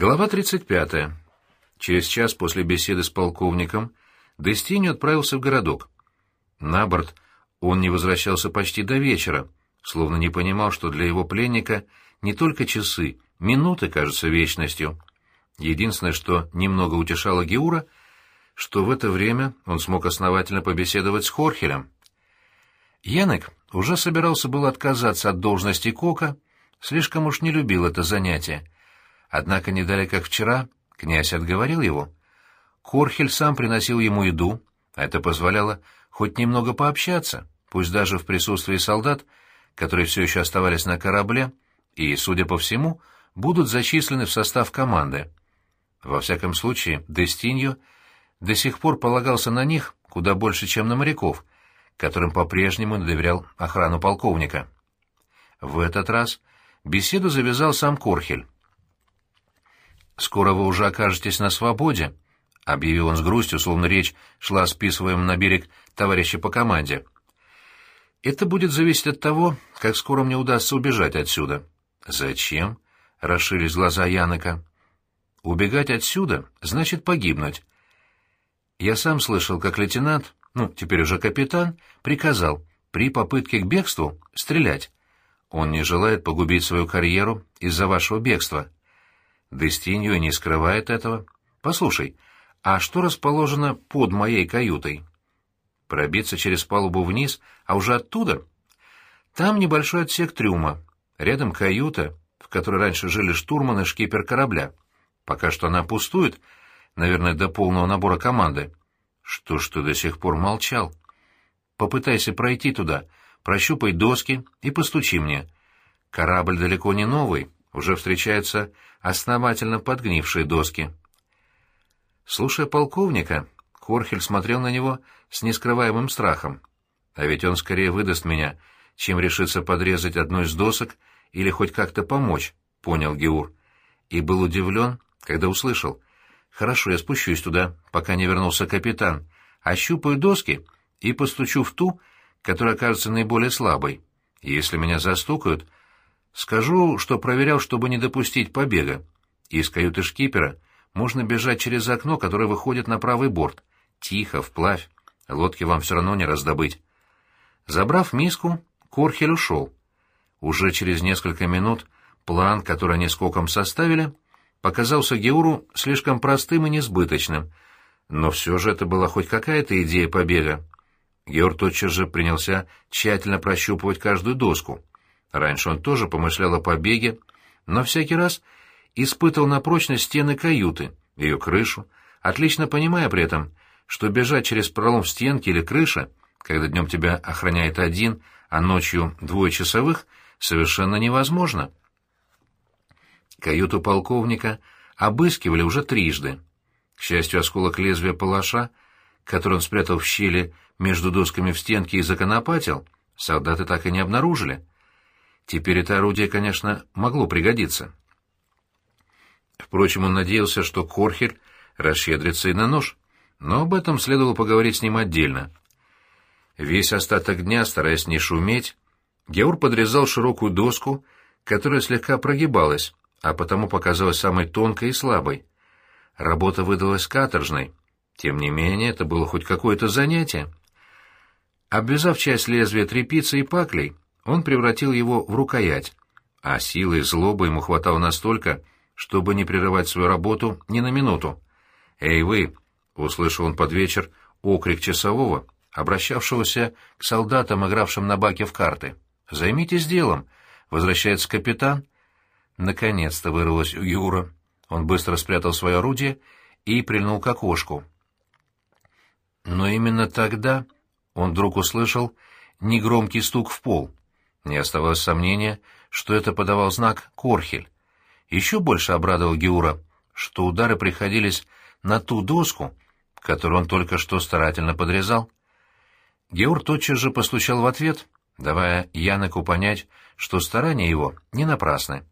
Глава 35. Через час после беседы с полковником Дестинью отправился в городок. На борт он не возвращался почти до вечера, словно не понимал, что для его пленника не только часы, минуты кажутся вечностью. Единственное, что немного утешало Геура, что в это время он смог основательно побеседовать с Хорхелем. Янек уже собирался было отказаться от должности Кока, слишком уж не любил это занятие — Однако не далее как вчера князь отговорил его. Корхель сам приносил ему еду, а это позволяло хоть немного пообщаться, пусть даже в присутствии солдат, которые все еще оставались на корабле и, судя по всему, будут зачислены в состав команды. Во всяком случае, Дестиньо до сих пор полагался на них куда больше, чем на моряков, которым по-прежнему доверял охрану полковника. В этот раз беседу завязал сам Корхель. «Скоро вы уже окажетесь на свободе», — объявил он с грустью, словно речь шла о списываемом на берег товарища по команде. «Это будет зависеть от того, как скоро мне удастся убежать отсюда». «Зачем?» — расширились глаза Янока. «Убегать отсюда значит погибнуть». Я сам слышал, как лейтенант, ну, теперь уже капитан, приказал при попытке к бегству стрелять. Он не желает погубить свою карьеру из-за вашего бегства. Дестиньо не скрывает этого. Послушай, а что расположено под моей каютой? Пробиться через палубу вниз, а уже оттуда? Там небольшой отсек трюма. Рядом каюта, в которой раньше жили штурман и шкипер корабля. Пока что она пустует, наверное, до полного набора команды. Что ж ты до сих пор молчал? Попытайся пройти туда, прощупай доски и постучи мне. Корабль далеко не новый, уже встречаются основательно подгнившие доски. Слушая полковника, Корхель смотрел на него с нескрываемым страхом. А ведь он скорее выдаст меня, чем решится подрезать одну из досок или хоть как-то помочь, — понял Геур. И был удивлен, когда услышал. «Хорошо, я спущусь туда, пока не вернулся капитан. Ощупаю доски и постучу в ту, которая кажется наиболее слабой. Если меня застукают, Скажу, что проверял, чтобы не допустить побега. Из каюты шкипера можно бежать через окно, которое выходит на правый борт. Тихо, вплавь. Лодки вам все равно не раздобыть. Забрав миску, Корхель ушел. Уже через несколько минут план, который они скоком составили, показался Геуру слишком простым и несбыточным, но все же это была хоть какая-то идея побега. Геор тотчас же принялся тщательно прощупывать каждую доску. Раньше он тоже помышлял о побеге, но всякий раз испытывал на прочность стены каюты, ее крышу, отлично понимая при этом, что бежать через пролом в стенке или крыше, когда днем тебя охраняет один, а ночью двое часовых, совершенно невозможно. Каюту полковника обыскивали уже трижды. К счастью, осколок лезвия палаша, который он спрятал в щели между досками в стенке и законопатил, солдаты так и не обнаружили. Теперь это орудие, конечно, могло пригодиться. Впрочем, он надеялся, что Корхель расщедрится и на нож, но об этом следовало поговорить с ним отдельно. Весь остаток дня, стараясь не шуметь, Геур подрезал широкую доску, которая слегка прогибалась, а потому показалась самой тонкой и слабой. Работа выдалась каторжной. Тем не менее, это было хоть какое-то занятие. Обвязав часть лезвия тряпицей и паклей, он превратил его в рукоять, а силы и злобы ему хватало настолько, чтобы не прерывать свою работу ни на минуту. «Эй, вы!» — услышал он под вечер окрик часового, обращавшегося к солдатам, игравшим на баке в карты. «Займитесь делом!» — возвращается капитан. Наконец-то вырвалось у Юра. Он быстро спрятал свое орудие и прильнул к окошку. Но именно тогда он вдруг услышал негромкий стук в пол. Не оставалось сомнения, что это подавал знак Корхель. Еще больше обрадовал Геура, что удары приходились на ту доску, которую он только что старательно подрезал. Геур тотчас же постучал в ответ, давая Янеку понять, что старания его не напрасны.